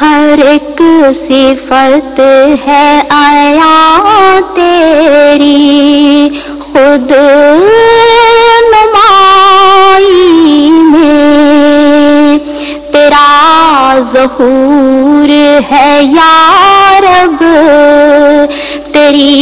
ہر ایک صفت ہے آیا تیری۔ خود نمائی میں تیرا ظہور ہے یا رب۔ تیری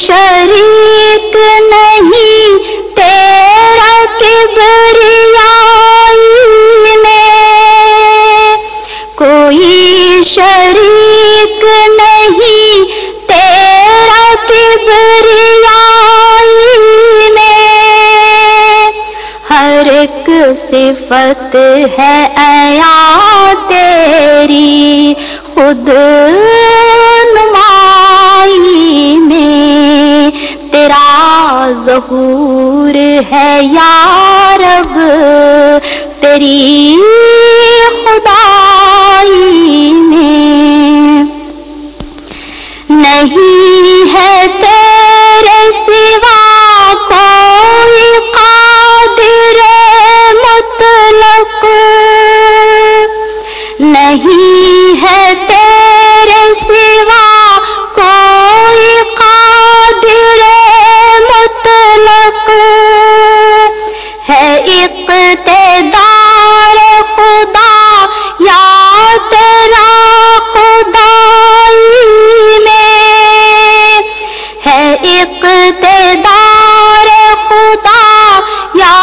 شریک نہیں، تیرا کبریائی میں کوئی شریک نہیں، تیرا کبریائی میں ہر ایک صفت ہے ایا تیری خود ظہور ہے یا رب تیری خدائی میں نہیں اقتدار خدا، یا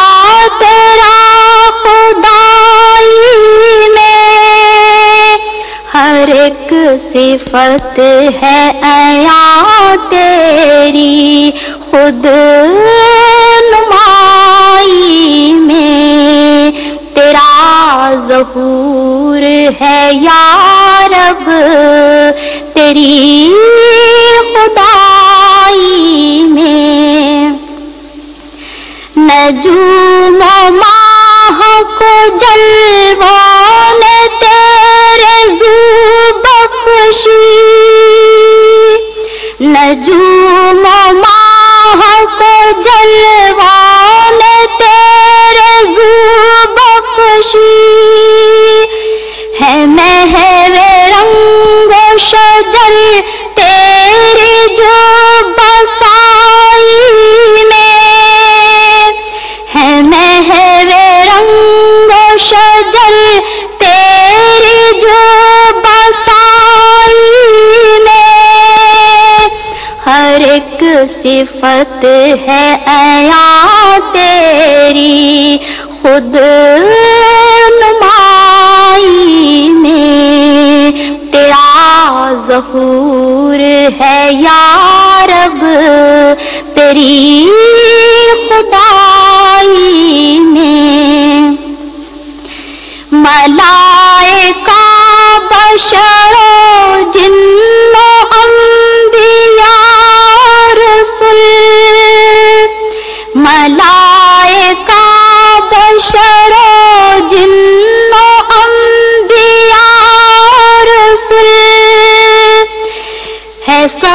تیرا خدائی میں ہر ایک صفت ہے ایا تیری خود نمائی میں تیرا ظہور ہے، یا رب تیری خدائی نجوم و ماہ کو جلووں نے تیرے زو بخشی نجوم و ماہ کو جلووں نے تیرے زو بخشی ہے مہر رنگ شجر ہر ایک صفت ہے ایا تیری خود نمائی میں۔ تیرا ظہور ہے یا رب، تیری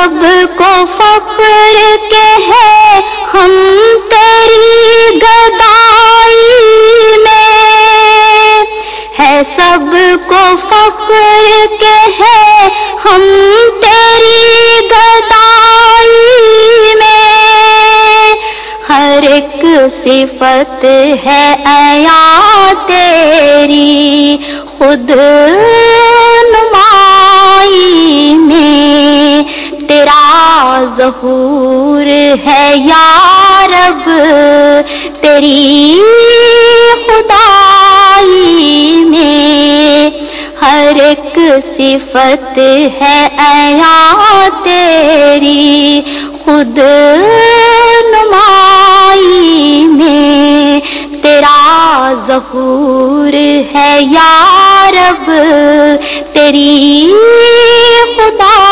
سب کو فخر کے ہے ہم تیری گدائی میں۔ ہے سب کو فخر کے ہے ہم تیری گدائی میں۔ ہر ایک صفت ہے ایا تیری، خود تیرا ظہور ہے یا رب، تیری خدائی میں ہر ایک صفت ہے ایا تیری خود نمائی میں تیرا ظہور ہے یا رب، تیری خدا